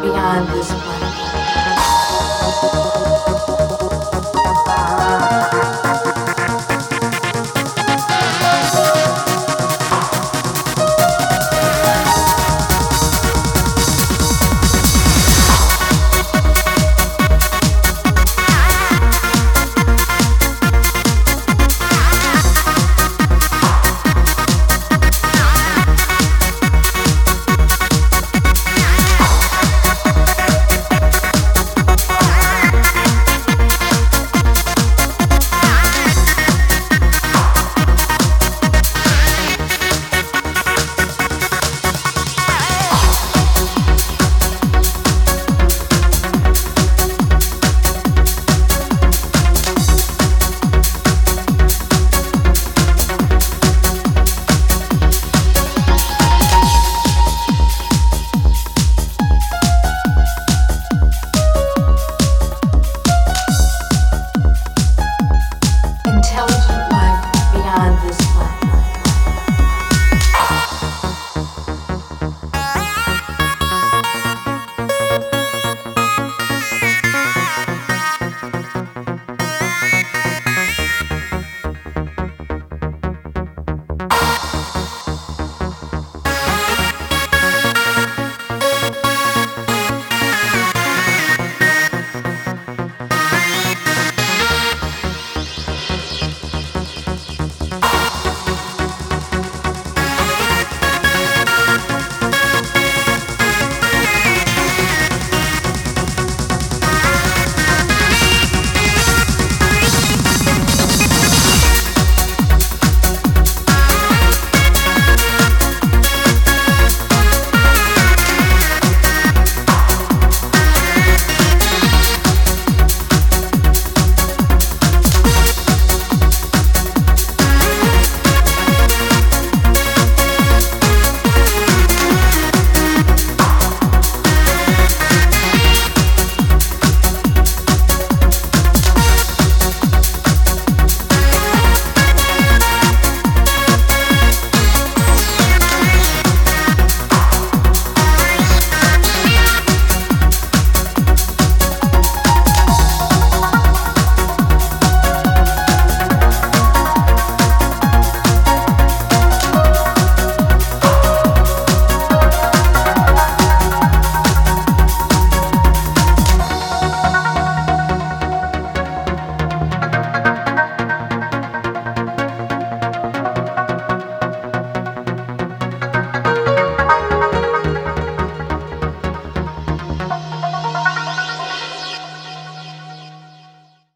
beyond this planet.